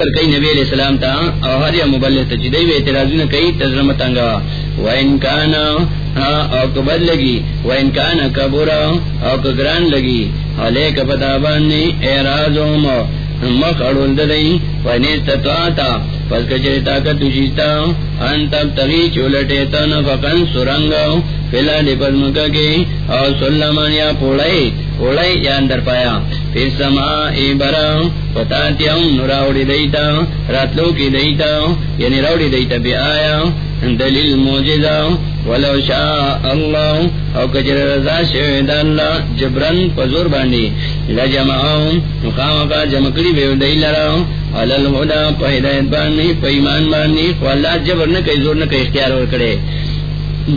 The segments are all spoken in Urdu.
کئی نبی علیہ السلام تا او ہر یا مبلغ تا چدئی وی اعتراضون کئی تزرم تنگا ہاں، و انکان او کبد لگی۔ و انکان کبورا او کگران لگی۔ علیک پتابانی اعراضهم مخ اڑول ددئی و نیستطاعتا پس کچری طاقت تجیتا ان تب تغی چولٹیتا نفقن سرنگا۔ فلا دی پزمکا کی او سلمان یا پوڑائی پوڑائی یا اندر پایا۔ پھر سما ای برا پتاتیا نراوڑی دیتا راتلو کی دیتا یعنی راوڑی دیتا بی آیا دلیل موجزا ولو شاء اللہ او کجر رضا شوید اللہ جبرن پزور باندی لجمعاؤں مخامقا جمکڑی بیو دی لراؤ علل خدا پا ہدایت باندی پا ایمان باندی واللہ جبر نکی زور نکی اختیار ورکڑے.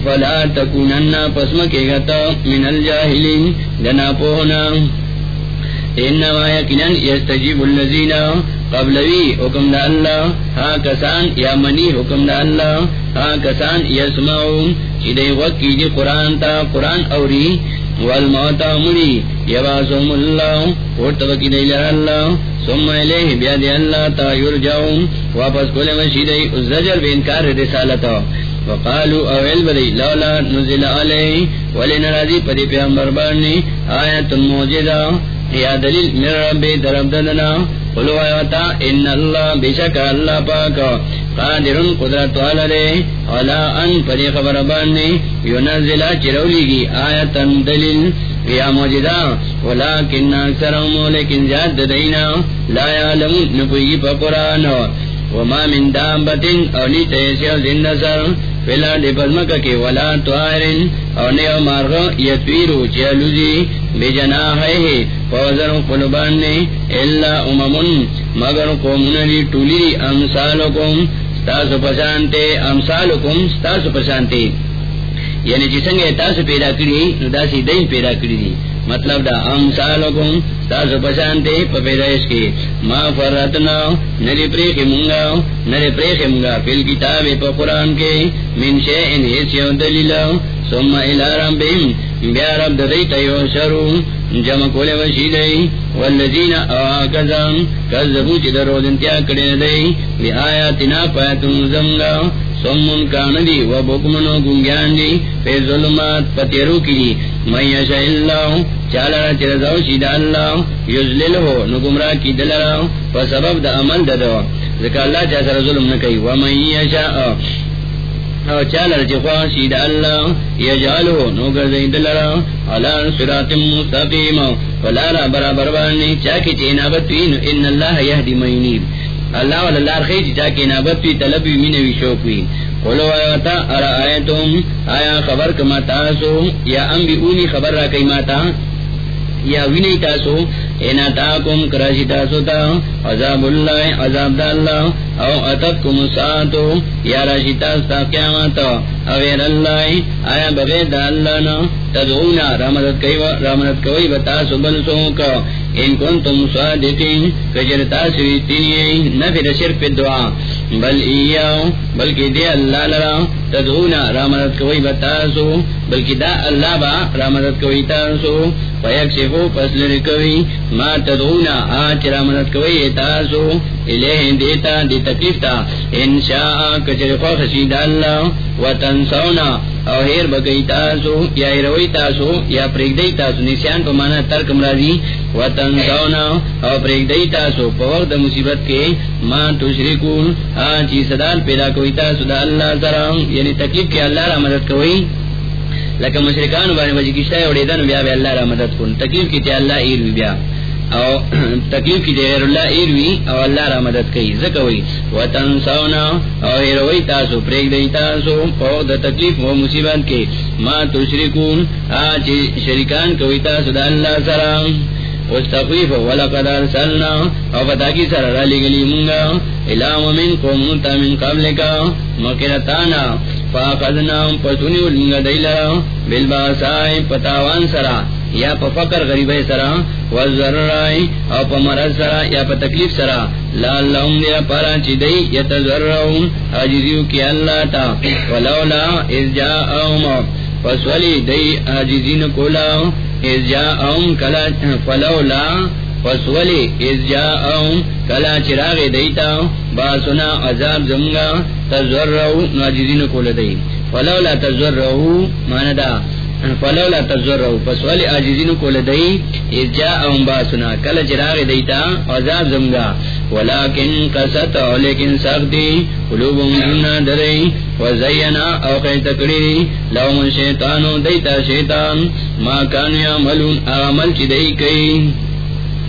فلا تکونن پسمکی گتا، من الجاہلین دنا پوہنا. انما یکنن یستجیب اللذین قبلوی حکم دا اللہ ہا کسان یا منی حکم دا اللہ ہا کسان یسمعون چی دی وکی دی قرآن تا قرآن اوری والموتا مری یباسم اللہ ورطبکی دی لر اللہ ثم الیہ بیاد اللہ تا یرجعون واپس کل مشی دی الزجر بینکار رسالتا وقالو اویل بدی لولا نزل علیہ ولن راضی پدی پیامبر بارنی آیت موجدہ. یا دلیل من ربی درب ددنا قلو آیوتا ان اللہ بشک اللہ پاک قادرن قدرت والا دے علا ان پدی خبر باننی ینزل چرولی گی آیتا دلیل یا موجدہ ولیکن اکثرهم لیکن زیاد دینا لا یعلمون نپوئی پا قرآن وما من دامبتن او نیتا یسیو زند سر فلا دی پزمکا کی ولا توارن او نیو مارغو یتویرو چیلوزی بجناحیه فوزر قلبان نے الا اممن مگر قومن لی طولی امثالکم، ستاسو پسانتے امثالکم ستاسو پسانتے یعنی جسنگ تاسو پیدا کری، نو دا سی دین پیدا کری دی۔ مطلب دا امثالکم ستاسو پسانتے پا پیدایش کی ما فرطنا نری پریخ منگا، نری پریخ منگا۔ فی الكتاب پا قرآن کے، من شئین حسیو دلیلہ ثم الى ربهم، بیا رب دیتا یوشرو جمع کولے وشی دی، والذین آکزام کذبو چی در روزنتیا کڑے دی، بی آیاتنا پایتون زمگا، سمون کاندی و بکمنو گنگیان دی، پی ظلمات پتیرو کی دی، من یشا اللہ، چالا را چرزاو شید اللہ یزلل ہو نگمرا کی دلرا فسبب دا عمل ددو، ذکر اللہ چاہ سر ظلم نکی، و من یشا او چالر شید اللہ یجالو نو گردی دلرا علا صراط مستقیم برابر بانی چاکی چی انابت وینو ان اللہ یهدی مینیب اللہ چاکی انابت وی قلو ارا آیتم؟ آیا خبر کما تاسو؟ یا انبیونی خبر را کئی ماتا؟ یا وینی تاسو؟ اینا تاکم کراشی تاسو تا، عذاب اللہ، عذاب دا اللہ، او اتتکم ساتو یا راشی تاستا قیامت اویر اللہ، آیا بغیر دا اللہ نا، تدعونا رامدت کوئی بتاسو بلسو کا ان کنتم صادقین، کجر تاسو اتنی نفر شرف دعا، بل ایاو، بلکہ دے اللہ لرا، تدعونا رامدت کوئی بتاسو بلکہ دا اللہ با رامدت کوئی تاسو فیکشفو پس لرکوی ما تدعونا آچ رامدت کوئی تاسو الیہ دیتا، دی تکلیف تا انشاء کچر خوخشید اللہ و تنسونا او ہیر بگئی تاسو یا ایروی تاسو یا پریگدئی تاسو نسیان پا مانا ترک مرازی و تنسونا او پریگدئی تاسو پا وقت مصیبت کے ما تشرکون آچی صدال پیدا کوئی تاسو دا اللہ سرام یعنی تکلیف کے اللہ را مدد کوئی لکہ مشرکان بارے وجہ کشتہ اوڑیدن بیا بیا اللہ را مدد کن تکلیف کی تے اللہ ایروی بیا. او تکلیف کی غیر اللہ ایروی او اللہ را مدد کئی زکوی و تنسونا او ایروی تاسو پریک دی تاسو پو دا تکلیف و مصیبت کے ما تشرکون آج شرکان کوئی تاسو دا اللہ سرام واستخفیف ولقد ارسلنا. او فتاکی سر را لگلی منگا الام من قومتا من قبلکا مکرتانا فاقدنا پسونی ولنگا دیلرا بالباسائی پتاوان سرا، یا پا فقر غریب سرا وزرائی او پا مرض سرا، یا پا تکلیف سرا۔ لاللہم دیا پارا چی دی، یتزرعون حاجزیو کی اللہ تا۔ ولولا از جا اوم فسولی دی حاجزین کولا از جا اوم کلا، فلولا پس ولی از جاؤں کلا چراغ دیتا، باسنا عذاب زمگا تزور رہو ناجدین کول دی. فلولا تزور رہو ماندا فلولا تزور رہو پس ولی عاجزین کول دی، از جاؤں باسنا، کلا چراغ دیتا، عذاب زمگا. ولیکن قصت لیکن سختی قلوبهم جنہ دری، وزینا او قید تکڑی لهم شیطانو دیتا شیطان، ما کانو یا ملون آمل چی دی کئی.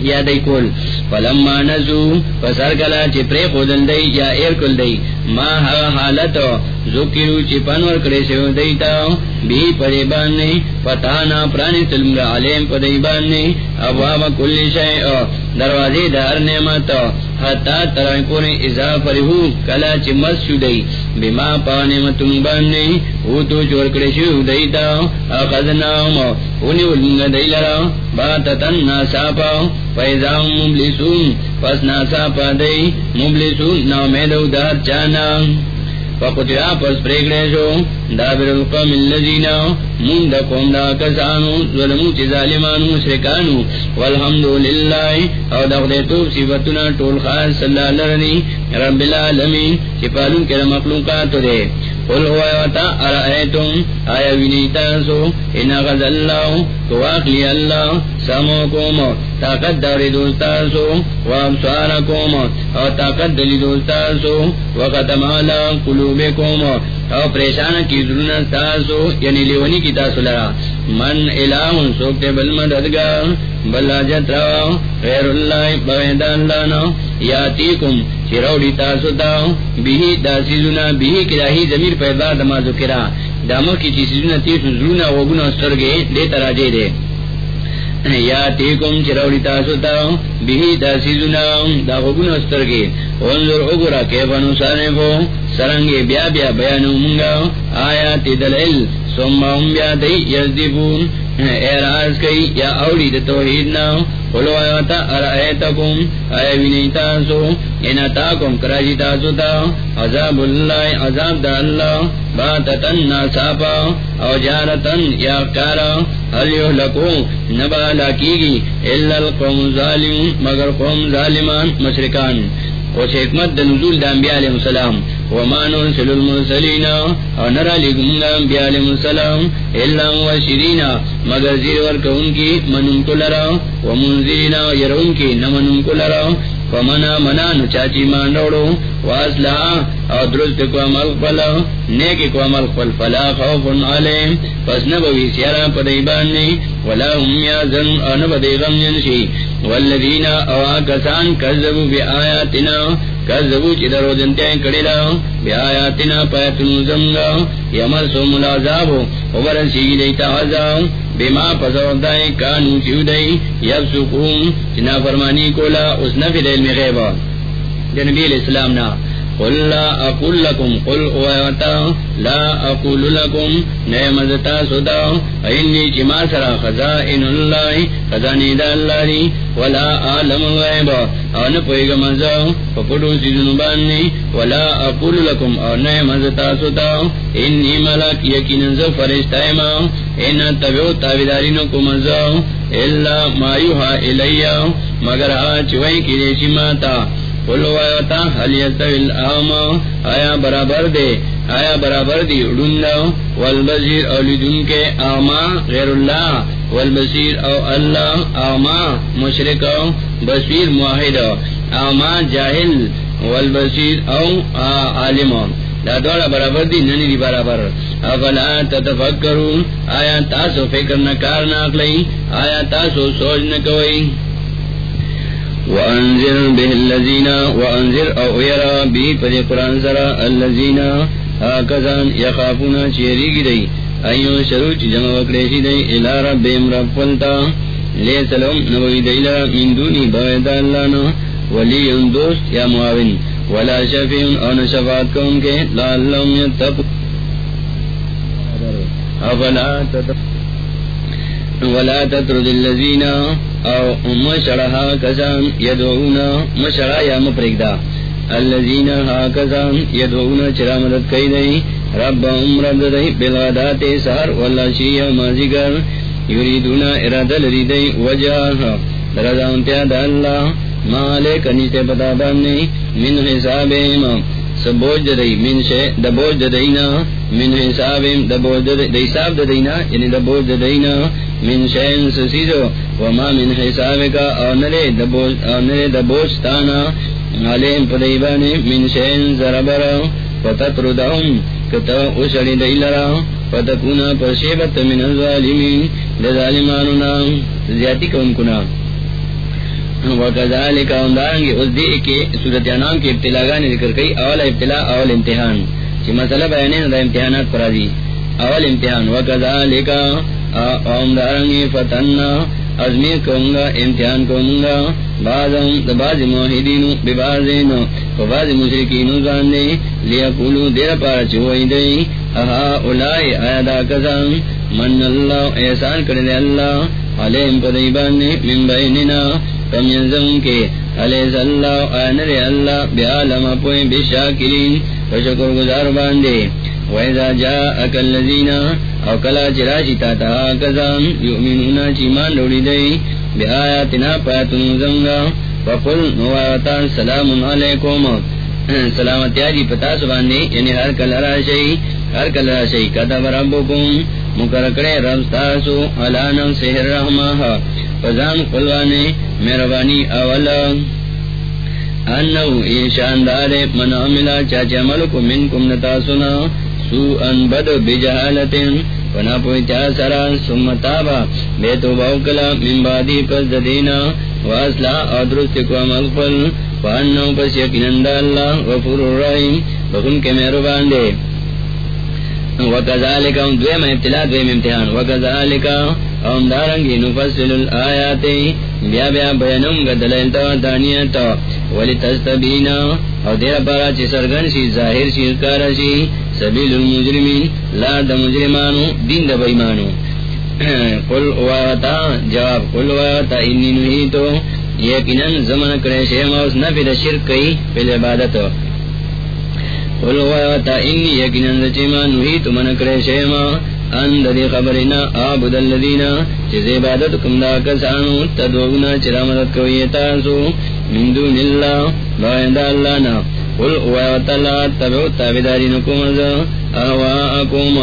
یادی کول. فلما نزو فسر کلا چی پری خودن دی یا ایر کل دی. ما ها حالتو، ذکرو چی پنور کڑی سیو دیتا. بی پری باننی فتانا پرانی تلمر علیم پدی باننی ابواب کل شیع دروازی دار نعمتو. حتا ترائی پوری ازا فرہو کلا چی مس شو دی بما پا نعمتن باننی، او تو چور کڑی شو دی تا اخذنا اخذناهم، اونی ولنگ دی لرا. باتا تن ناسا پا فیضا مبلسون. پس ناسا پا دی، مبلسون نامیدو دار چانا فقطعا پس پریگنے شو دابر القوم اللذین من قوم دا کسانو، ظلمو چی ظالمانو، مشرکانو، والحمدللہ، او دا توب صفتنا طول خاص صلی اللہ لرنی رب العالمین، چی پالون کے مخلوقاتو دے۔ قل هو وتا ارائیتم آیا وینیتاسو ان غز اللہ تواقلی اللہ طاقت داری دوستاسو وابسوارکوم او طاقت دلی دوستاسو وقتم علا قلوبکوم، او پریشان کی ضرورن تاسو یعنی لیونی کی تاسو لرا. من الہن سوکتے بل مددگار، بل آجت رو غیر اللہ بغیدان لانا. یا یاتیکم چروڑی تاسو داو بیہی دا سیزونا، بیہی کراہی زمیر پیدا دما ذکرہ۔ دامو کی چی سیزونا تیسو زرونا وگونا سترگے دے تراجے دے۔ یا تیکم چروڑی تاسو داو بیہی دا سیزونا، دا وگونا سترگے انظر اگرا کیفنو سانفو سرنگے بیا بیا بیانو منگا۔ آیا آیاتی دلعل سمم بیا دی یزدیبون۔ اعراض کئی، یا اولی دا توحید ناو قلو آیاتا ارائیتکم آیا بینی تاسو وینیتاسو انتاکم کراجی تاسو تا، عذاب اللہ، عذاب دا اللہ، باتتن ناساپا او جارتن یا کارا حل یحلکو نبا لاکیگی اللہ القوم ظالم مگر قوم ظالمان، مشرکان۔ اس حکمت دا نزول دا انبیاء علیہ السلام۔ وما نرسل المرسلین. او نرا لگمگا انبیاء علیہ السلام اللہ وشرین مگر زیر ورکا ان کی منن کو لرا ومنزلین یرون کی نمنن کو لرا فمنا منا نچاچی مان روڑو. واسلہ او درست کو عمل فلا. نیک کو عمل فل فلا خوف علیم پس نبوی سیارا پدیبانی ولا هم یازن. او نبدی غم جنشی والذین او آکسان کذبو بی آیاتنا. کذبو چی درو دنتیاں کڑیلا بی آیاتنا پیتنو زمگا ملازابو دیتا عذاب بیما پسوردائی کانو چیو یب سکون چنا فرمانی کولا، اس نفی دیل می غیبا۔ جنبی نا قل لا اقول لكم، قل اوائتا لا اقول لكم نعمزتا صدا اینی چما سرا خزائن اللہ خزانی دا اللہ دی ولا عالم الغیب او نپویگ مزا فپڑو سیزن باننی ولا اقول لكم او نعمزتا صدا اینی ملک یکین زو فرشتائما این تبیو تابدارینو کو مزا الا ما یوها الیا مگر آج وی کی دیشی ماتا. قلوائیتا حل یستوی آیا برابر دے؟ آیا برابر دی اڑندا والبصیر او لدن کے آما غیر اللہ. والبصیر او اللہ آما مشرک بصیر موحد. آما جاہل، والبصیر او عالم. دا دوڑا برابر دی، ننی دی برابر. افلا تتفکرون؟ آیا تاسو فکر نکار ناکلی؟ آیا تاسو سوچ نکوئی؟ وانذر به الذين وانذر او يرى به في القران سرا الذين هكذا يخافون شيري گدي ايو شروع جمع وکړي شي دي الى ربهم ربلتا ليس لهم نبوي ديلا من دوني بعد الله نو ولي دوست يا معاون۔ ولا شفيع او نشفاعت كون کے۔ لعلهم يتقون افلا تتقون ولا تطرد الذين او مشرها كزان يدعون مشرا يا مفرقدا الذين ها كزان يدعون چرا مدد کئی دئی ربهم رب دئی بالغدات سار والله شیع مازگر یریدون ارادہ لری دئی وجہ درجانتیا دا اللہ مالے کنی پتا باننے من حساب سبوج ددئی من شے، دبوج ددئینا من حساب دبوج دحساب ددئینا یعنی دبوج ددئینا من شین سسیدو وما من حساب کا او نرے دبوج او نلے نرے دبوج تانا۔ علیم پدیبانے من شین زربر فتتردہم کتا اشڑی دی لرا۔ فتکونا پرشیبت من الظالمین لظالمانونا زیادی کون کنا۔ وکذالک اندارنگی اس دی کے صورت انام کی ابتلاگانی ذکر کئی، اول ابتلا اول امتحان۔ چی مسئلہ بیانے دا امتحانات پر آزی. اول امتحان، وکذالک اندارنگی فتننا ازمی کونگا، امتحان کونگا، بعضم، دا بعض موحدینو ببعضینو وبعض مشرکینو زاندے لیا کولو دیر پارا چوئی دی اہا اولائی آیا دا کسان من اللہ احسان کردے اللہ علیم پدیبانے من بیننا، کم ینزم کے، علیہ صلی اللہ، آنر اللہ بیعالم اپوئی بشاکرین وشکر گزار باندے. ویزا جا اکل لزینا او کلا چراشی تاتا آکزان یؤمنونا چیمان لوڑی دئی بی آیاتنا پایتنو زنگا. وقل نوارتا سلام علیکم. سلامتی آجی پتا سباندے یعنی ہر کل راشی، ہر کل راشی، کتب ربکم. مکرکڑے رب ستاسو علا نفسه الرحمہ. فزان قلوانے، مہربانی اولا. انہو ایشاندار من عملا چاچ عملکو منکم نتاسونا سو ان بد بجہالتن ونا پویتا سرا سمتابا بیتو باوکلا من بعدی پس دینا واسلا ادرست کو عمل فل وانہو پس یقینند اللہ غفور الرحیم بخن کے مہربان دے وکذالک دویم ابتلا دویم امتحان وکذالک ام دارنگی نفصل الآیات بیا بیا بیانم گدلیل تا دانیت ولی تستبینا او دیر پارا چی سرگن شی، ظاہر شی اکار شی. سبیل المجرمین، لا دا مجرمانو، دین دا بیمانو قل واتا، جواب، قل واتا، انی نحیتو. یقیناً زمن کرے شیم اوس نفی دا شرک کئی پی عبادتو قل واتا، انی یقیناً چیما نحیتو من کرے شیم اند دی خبرنا آبود اللذینا چیز عبادت کم دا کسانو تدوگنا چرا مدد کوئی تاسو. من دون اللہ بائند اللہ نا. قل اوائوات اللہ تبعو تابداری نکوم از احواءکوم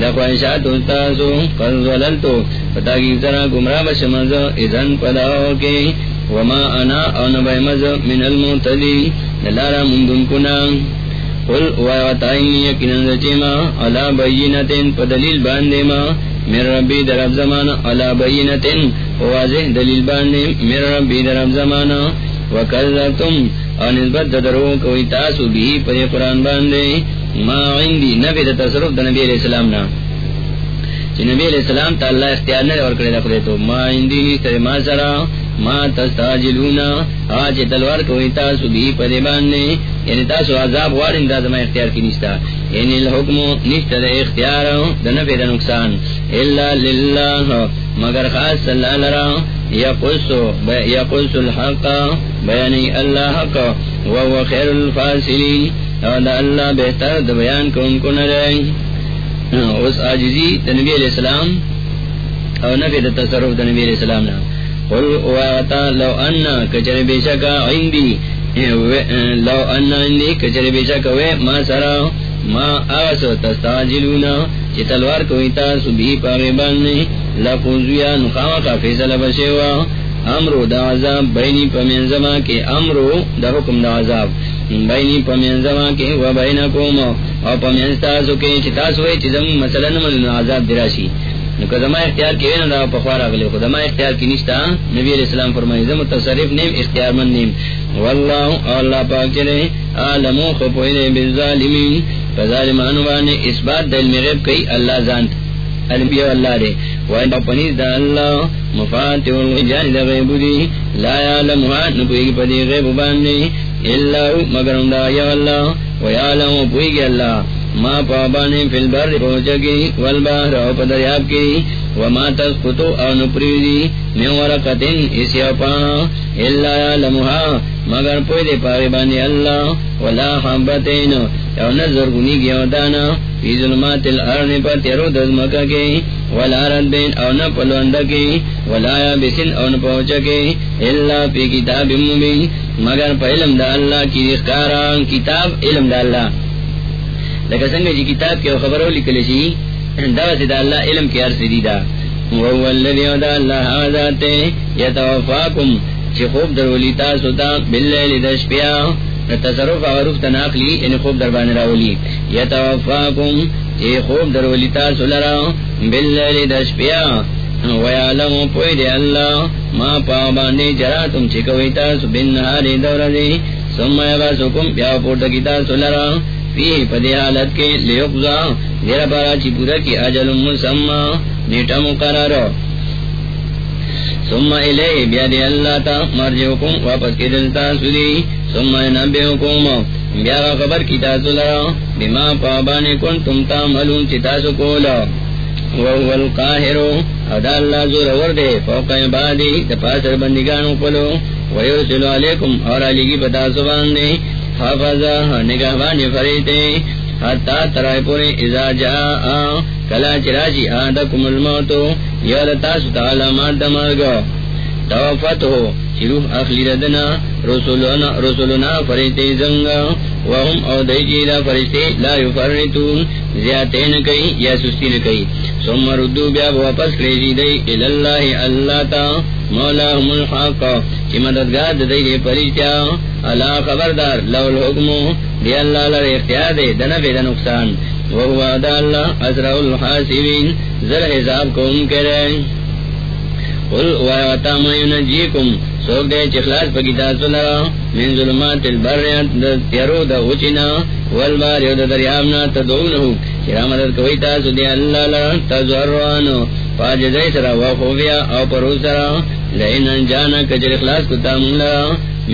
لخوائشات استاسو قد ظللتو فتاکی سرا گمرا بشمز ازن پداو کے وما انا او نبائمز من المعتدی لارا مندن کنام قل واتائنی یقیناً رچیما علا بینتن، پا دلیل باندے میر ربی درب زمانا، علا بینتن. واضح دلیل باندے میر ربی درب زمانا. وکذتم او نسبت درو کوئی تاسو بھی پدی قرآن باندے ما عندی نبی دا تصرف دا نبی علیہ السلام نا چی نبی علیہ السلام تا اللہ اختیار نہ اور کرے دخلے تو ما عندی نیستر ما سرا ما تستاجلونا آج تلوار کوئی تاسو بھی پدی باندے یعنی تاسو عذاب وارن دا زمان اختیار کی نشتا یعنی الحکم نشتا دا اختیار دا نفع دا نقصان. اللہ للہ مگر خاص اللہ لرا. یقص الحق. بیانی اللہ حق وهو خیر الفاصلین او دا اللہ بہتر دا بیان کون کو نرائیں اس آجزی دا نبی علیہ السلام او نفع دا تصرف دا نبی علیہ السلام نا۔ قل واتا لو انا کچر بیشکا عندی، لو ان عندي کچر بیشا کوے ما سرا، ما آس تستاجلونا چی تلوار کوئی تاسو بھی پاگے باندے لفوزویا نخاما کا فیصلہ بشیوا امرو دا عذاب بینی پمین زما کے امرو دا حکم دا عذاب بینی پمین زما کے و بینکوم او پمینستاسو کے چی تاسو ہے چی زمین نمال عذاب دراشی نو کہ زما اختیار کی وینا دا پخوار اگلے خود زما اختیار کی نشتا نبی علیہ السلام فرمائی زما تصرف نیم، اختیار من نیم واللہ اللہ پاک چلے عالمو خپوئلے بالظالمین فظالمانو بانے اس بات دل میں غیب کئی اللہ زانت، انبیاء اللہ دے وائن پنیز دا اللہ مفاتح الغجان دا غیب دی لا یعلمها نپوئی پدی غیب بانے اللہ مگرم دا یا اللہ ویعلمو پوئی گی اللہ ما پابانے فی البر والبہر او پدریاب کی وما تسقطو او نپریدی من ورقتن اسی اپانا اللہ یعلمها مگر پوئی دے پاگی بانے اللہ ولا حبتین او نظر گنی گیا دانا فی ظلمات الارن پا تیرو دزمکا کی ولا ردین او نا پلوندہ کی ولا یا بسن او نا پوچا کی اللہ پی کتاب مبین، مگر پا علم دا اللہ کی اخکارا کتاب، علم دا اللہ۔ لکہ سنگا جی کتاب کی خبرو لکلشی جی، دعوت دا دا اللہ علم کی عرص دیدا وهو الذي ودى الله آذاته يتوفاكم چی خوب در ولی تاسو تا باللیل دشپیا تصرف عروف تناقلی ان یعنی خوب در بان راولی۔ یتوفاکم، چی خوب در ولی تاسو لرا باللیل دشپیا ویعلم پوید اللہ. ما پاوبانی جراتم چی کوئی تاسو بن نهاری دور دی. سم یباسکم بیا پورتا کی تاسو لرا. فی پدی حالت کے لیقضا دیر پارا چی پورا کی اجل مسمع نیٹا مقرارو. ثم الی بیاد اللہ تا مرجعکم واپس کی دلتا سودی ثم نبیعکم بیا خبر کی تاسو لرا. بما پابانی کن تم تا ملون چی تاسو کولا. وهو القاہرو ادا اللہ زور وردے فوق عبادی دپاسر بندگانو پلو ویرسلو علیکم اور علیگی بتاسو باندے حافظا نگہبانی فریتے حتی ترائی پوری ازا جا جاء کلا چراشی آدکم الموتو یالتا ستالا ماد مرگو توفتو چروح اخلی ردنا رسولنا, رسولنا فرشتے زنگا وهم او دیجی دا فرشتے لا یفرنتون زیادتے نکئی یا سستی نکئی۔ سم ردو بیا واپس کریجی دی الاللہ اللہ تا مولاهم الحق چی مددگار دی دی پریشتیا اللہ خبردار لو الحکمو دی اللہ لر اختیار دی دے دنفی دا نقصان. وهو دا اللہ ازرع الحاسبین ذر حساب کو ان کرے. قل وعواتا ما ینجیکم، سوک دے چخلاص پا کتاب سلرا من ظلمات البریت دا تیرو دا اوچنا والباریو دا دریابنا تدعونہو. چرا مدد کوئی تاسو دی اللہ لرا تزوروانو پاجدائی سرا وخوفیا او پرو سرا. لئن انجانا کجر اخلاص کتا من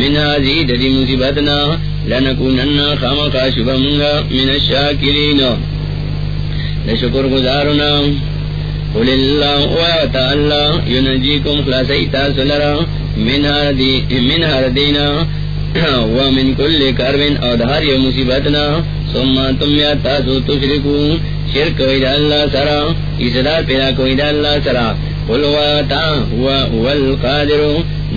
من آزی دی مصیبتنا. لنکونن خامقا شبا منگا من الشاکرین لشکر گزارنا قل اللہ وعطا اللہ. ینجیکم خلاصی تاسو لرا. من ہر دینا ومن کل کربن او دہار یو مصیبتنا ثم تم یا تاسو تشرکو شرک وید اللہ سرا اسدار پیدا کوئی دا اللہ سرا قل وعطا والقادر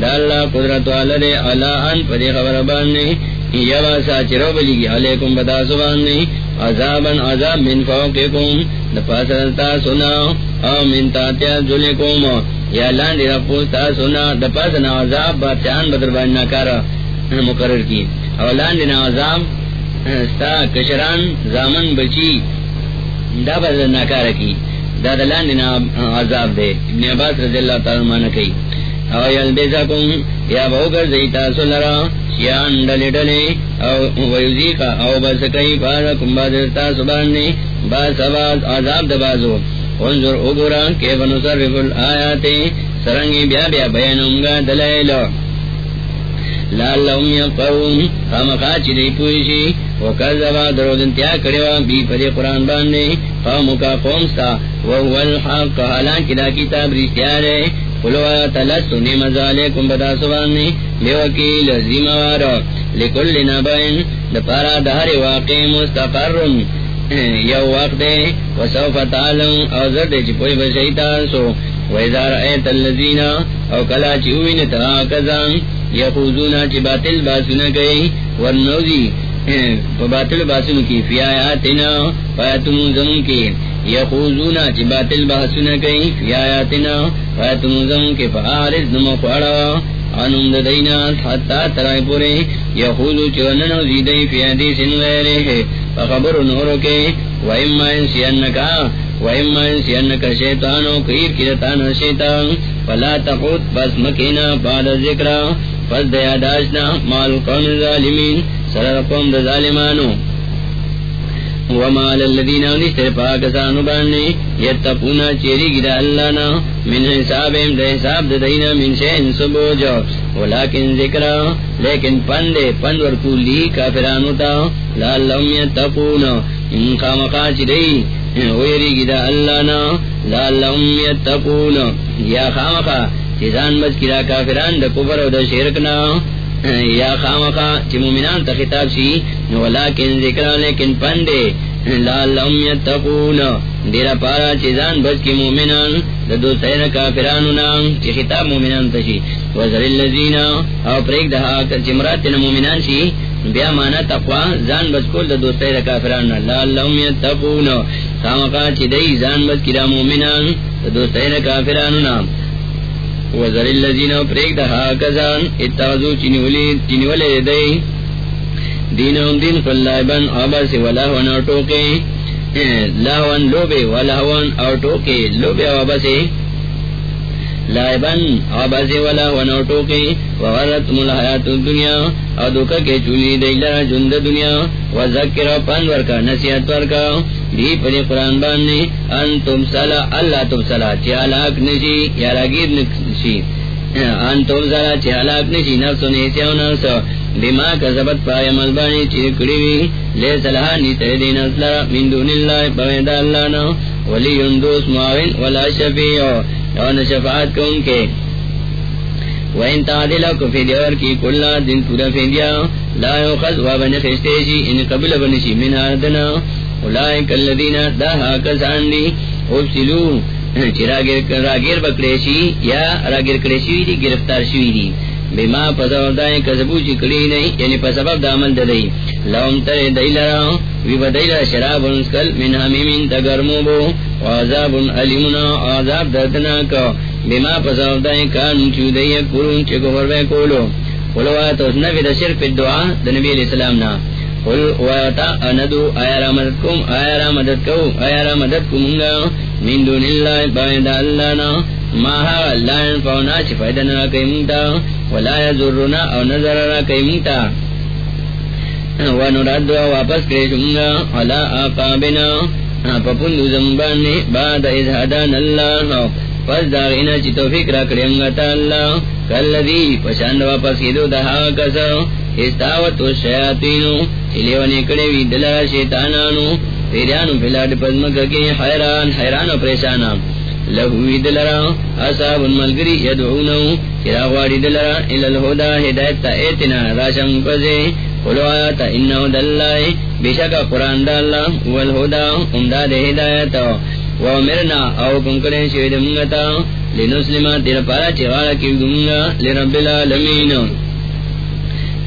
دا اللہ قدرت والدے علا ان پدی خبر باننے یوا سا چرو بلیگی علیکم بدا سباننے عذابا، عذاب من فوقکم دپاسرتا سنا او من تاتیا ذلکم یا لاندی رفوستا سنا دپاسنا عذاب بادشاہان بدر بانی ناکارا مقرر کی۔ او لاندی نا عذاب ستا کشران، زامن بچی، دا بدر ناکارا کی۔ دا دا لاندی عذاب دے۔ ابن عباس رضی اللہ تعالی مانا کئی او یلبیزاکم یا بہوگر زیتا سلرا شیان ڈلی ڈلی، او ویوزیقا او بس کئی بسکی پارکم بادرتا سباننی باس آباد عذاب دبازو انظر اگورا کیف نصرف الآیاتی سرنگی بیا بیا بیانونگا دلائلو لعلهم یقون خامقا چی دی پوشی وکذبا درودن تیا کڑیوا بی پدی قرآن باندے قومکا قومستا وهو الحق. حالان کدا کتاب ریشتیارے قلوا تلسو نعمز علیکم بدا سبانی لیوکیل زیموار لکل نبائن. دپارا دہر واقع مستقرن. یو وقت دے. وسوف تعلم. او زرد چی پوئی بشیطان سو. ویزار ایت اللذین او کلا چی اوین تغا کزان. یخوزونا چی باطل باسونا کئی ورنوزی باطل باسونا کی، فی آیاتنا فایتمو زمون کی۔ یخوزونا چی باطل باسونا کئی، فی آیاتنا فایتمو زمون کی فعارض نمو خوڑا۔ انم دینا حتا ترائی پورے یخوزو چوننو زیدئی فی حدیث غیرے فخبر نورو کے وَإِمَّا يَنْسِيَنَّكَ وَإِمَّا يَنْسِيَنَّكَ شَيْطَانُ قِير کِرتان شیطان۔ فلا تقود، بس مکینا، بعد ذکر پس دیا داشنا مال قوم ظالمین، سرر قوم دا ظالمانو. وما للذین ونشتر پاکسانو باننے یتقونا چیری گی دا اللہ نا، من حسابیم دا حساب دا دینا من شہن ولیکن ذکر، لیکن پندے پند ورکول لی کافرانو تا لاللہم یتقونا ان خامقا چی ویری گی دا اللہ نا لاللہم یتقونا یا خامقا چیزان بچ کی دا کافران دا کفر و دا شرکنا یا خامخا چی مومنان تا خطاب سی ولیکن ذکر لیکن پندے لعلهم يتقون دیرا پارا چیزان بچ کی مومنان، دا دو سین کافرانونا چی خطاب مومنان تشی وزر اللذین، او پریک دہا چی مرات مومنان شی، بیا مانا تقوا زان بچ کول دا دو سین کافرانونا لعلهم يتقون خامقا چی دی زان بچ کی دا مومنان، دا دو سین کافرانونا وزر اللذین او پریک دہا کزان اتغذو چینی ولی دی دین ام دین فلائبن آباس ولاہون اور ٹوکے۔ ہاں، لاہون لوبے ولاہون اور ٹوکے۔ لوبے آباسے لائبن آباس ولاہون اور ٹوکے۔ وغرت ملحیات الدنیا اور دکھا کے چولی دیلر جند دنیا۔ وذکر پانور کا نصیحت ور کا بھی پری قرآن باننے ان تم سلا، اللہ تم سلا چالاک نشی، یا راگیر نشی. ان تم سلا چالاک نشی نفس نیسی و نفس بما کسبت پای ملبانی چیکڑی وی لے صلاح نیتے دین اصلا من دون اللہ بوید اللہ نا ولی اندوس معاون، ولا شفیع. اور شفاعت کو ان کے. وین تعدل کفی دیور کی کلا دن پورا فیدیا لا یوخذ وابن خستیشی ان قبل بنشی، من آردنا اولائک اللذین داہا کسان دی. افسلو. چی راگیر بکڑیشی یا راگیر کڑیشی دی، گرفتار شوی دی. بیما پسبب دائیں کسبو چکڑی نہیں یعنی پسبب دامل ددئی لوم تر دئی لرا وی بدئی شراب انسکل، من حمیم تگرمو بو. وعذاب علیمنا عذاب دردناک. بیما پسبب دائیں کان چودئی کرون چکو فربے کولو. قلو آیت اس نفی دا شرف دعا دا نبی علیہ السلام نا. قل ویتا اندو آیا را مدد کم آیا را مدد کو آیا را مدد کمونگا من دون اللہ باید اللہ نا. ماہا اللہ انفعونا چی فائدنا کئی منتا ولا يزرنا او نظر را کئی ونرد واپس کریش کرشمگا علا آقابنا. پپندو زمبانی بعد از حدان اللہ. پس داغینا چی توفیق را کرنگا تا اللہ. کاللذی پشاند واپس کدو دہا کسا. استاوت و شیاطینو. چلیوانی کڑیوی دلر شیطانانو، پیریانو پلاڈ پزمکا کی حیران حیران و پریشانا لہوی دلرا اصاب ملگری یدعونو چراغواری دلرا الالہدا، ہدایت تا ایتنا راشن پزے، قلو آیاتا، انہو دلائی بشکا قرآن دا اللہ، والہدا، امداد ہدایت وامرنا، او کنکرے شوید منگتا لنسلما تیر پارا چغارا کی گمگا، لرب العالمین۔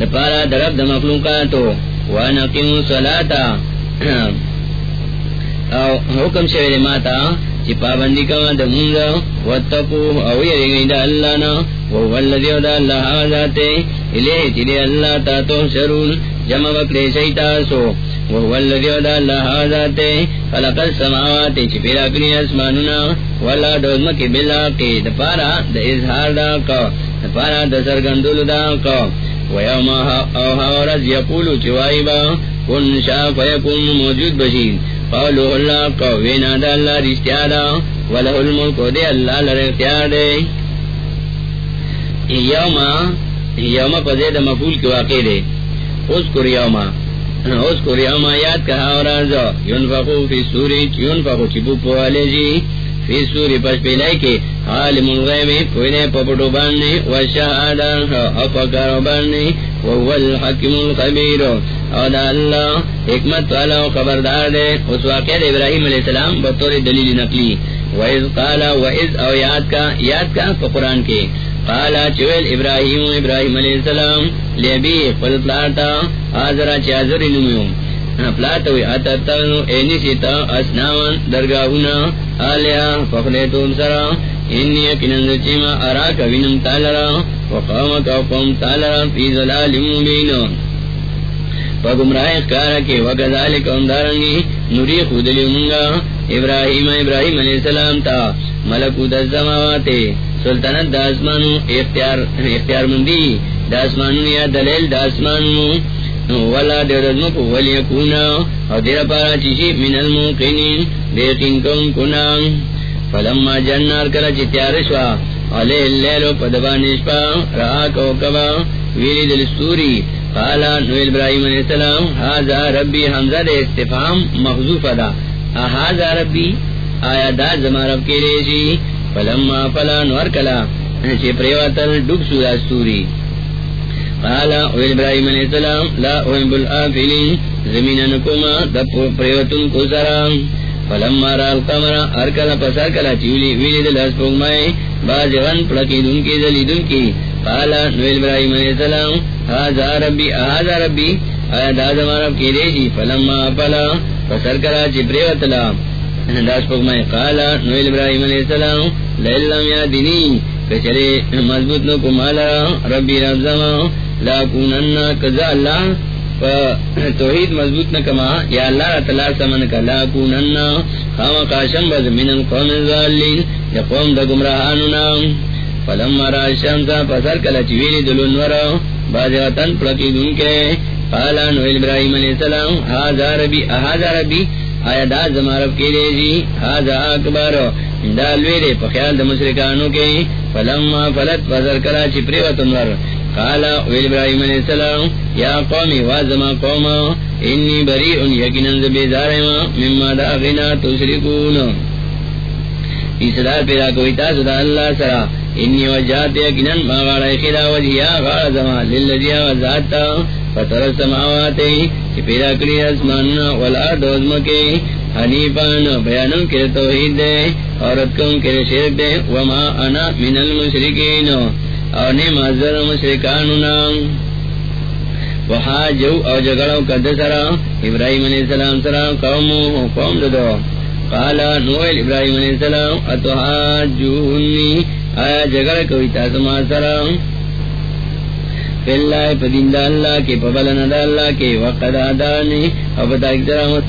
لپارا درب دا مخلوقاتو وانقیمو صلاتا او حکم شوید ماتا، چی پابندی کوا دا منگا واتقو او یرگئی دا اللہ نا۔ وهو الذي ودى الله ذاته۔ إليه تلي الله تاتو شرون جمع بکلے شیطاسو وهو الذي ودى الله ذاته۔ خلق السماوات چی پیرا کنی اسمانونا والا دوزمکی بلاقی۔ دپارا دا اظہار دا کا۔ دپارا دا سرگندول دا کا۔ ویوما اوها ورز یقولو چوائی با کن شا فیکن موجود بشید قولو اللہ کو دا اللہ رشتیا دا ولہ الملک دے، اللہ لر اختیار دے. یوما یوما پدے دا مفول کی واقع دے۔ اس کو یوما اس کو یوما یاد کہا اور آزا ینفقو فی سوری ینفقو چپو پوالے جی فی سوری پس پیلائی کے عالم الغیب پوینے پپٹو باننے وشہادا افکارو باننے وهو الحکم الخبیر او دا اللہ، حکمت والا و خبردار دے۔ اس واقع دے ابراہیم علیہ السلام بطور دلیل نقلی۔ وَإِذْ قَالَ، وَإِذْ، او یاد کا یاد کا پا قرآن کے۔ قالا چویل ابراہیم ابراہیم علیہ السلام لیبی قل پلاتا آزرا چازر نمیو ہاں، پلاتوی اتتانو اینیسیتا اسناوان، درگاہونا آلیا فخلیتون سرا۔ فی ظلال کے وکذالک اندارنگی نوری خودلی منگا ابراہیم ابراہیم علیہ السلام تا ملکوت الزماواتے سلطنت داسمانو اختیار اختیار مندی. داسمانو یا دلیل داسمانو. ولا درزمو کو ولی کونا او دیر پارا چیشی من الموقنین. بیقین کن کنا فلما جنار کلا چی تیارشوا علیہ اللیلو پدبانشپا رہا کوکبا ویلی دلستوری قالا نو ابراہیم علیہ السلام حازا ربی حمزہ دے استفام مخزوف دا حازا ربی؟ آیا دا زمان رب کے ریشی جی؟ فلما فلا نور کلا چی پریواتل ڈب سودا ستوری قال ابراہیم علیہ السلام، لا احب الافلین زمین نکوما دا پریوتن کو سرام فلم مارا القمرا ارکلا پسا کلا چیولی ویلی دل اس پوگمائے باز غن پڑکی دن کی، دلی دن کی. قالا نویل ابراہیم علیہ السلام حاضا ربی آہازا ربی. آیا دا زمارب کی دیشی فلم ما پلا پسر کلا چی پریوتلا داس پوگمائے قالا نویل ابراہیم علیہ السلام لیلم یا دینی کچرے مضبوط نو کمالا، ربی رب زمان لا کونن کزا اللہ. توحید مضبوط نہ کما، یا اللہ تعالی سمن کا لا کونن خام قاشم بز من القوم الظالین، یا قوم دا گمراہانونا فلما را الشمس پسر کلا چویلی دلون ورا. بازغتن پڑکی دن کے. قالا نویل ابراہیم علیہ السلام حاضا ربی احاضا ربی؟ آیا دا زمارب کے لیے جی حاضا اکبر. دا لویرے پخیال دا مشرکانو کے. فلما فلت، پسر کلا چپری و تمر قال ویل ابراہیم علیہ السلام، یا قومی وازما قوم انی بری ان یقینا بیزار مما داغنا تشرکون. اسرا پیدا کوئی تا صدا اللہ سرا، انی وجہت یقینا ما غاڑا خدا وجہیا غاڑا زما، للذی وزاتا فطر السماوات کہ پیدا کری اسماننا والارض وزمکے حنیفان بیانم کے توحید دے اور اتکم کے شرک دے، وما انا من المشرکین. اور نے معذر مشرکانو نام. وحاجو او جگڑو کد سرا. ابراہیم علیہ السلام سرا قومو قوم ددو. قالا نویل ابراہیم علیہ السلام اتحاجونی آیا جگڑ کوئی تاسما سرا. فی اللہ پدین دا اللہ کے، پبلن دا اللہ کے وقت آدانی. او پتا اکترامت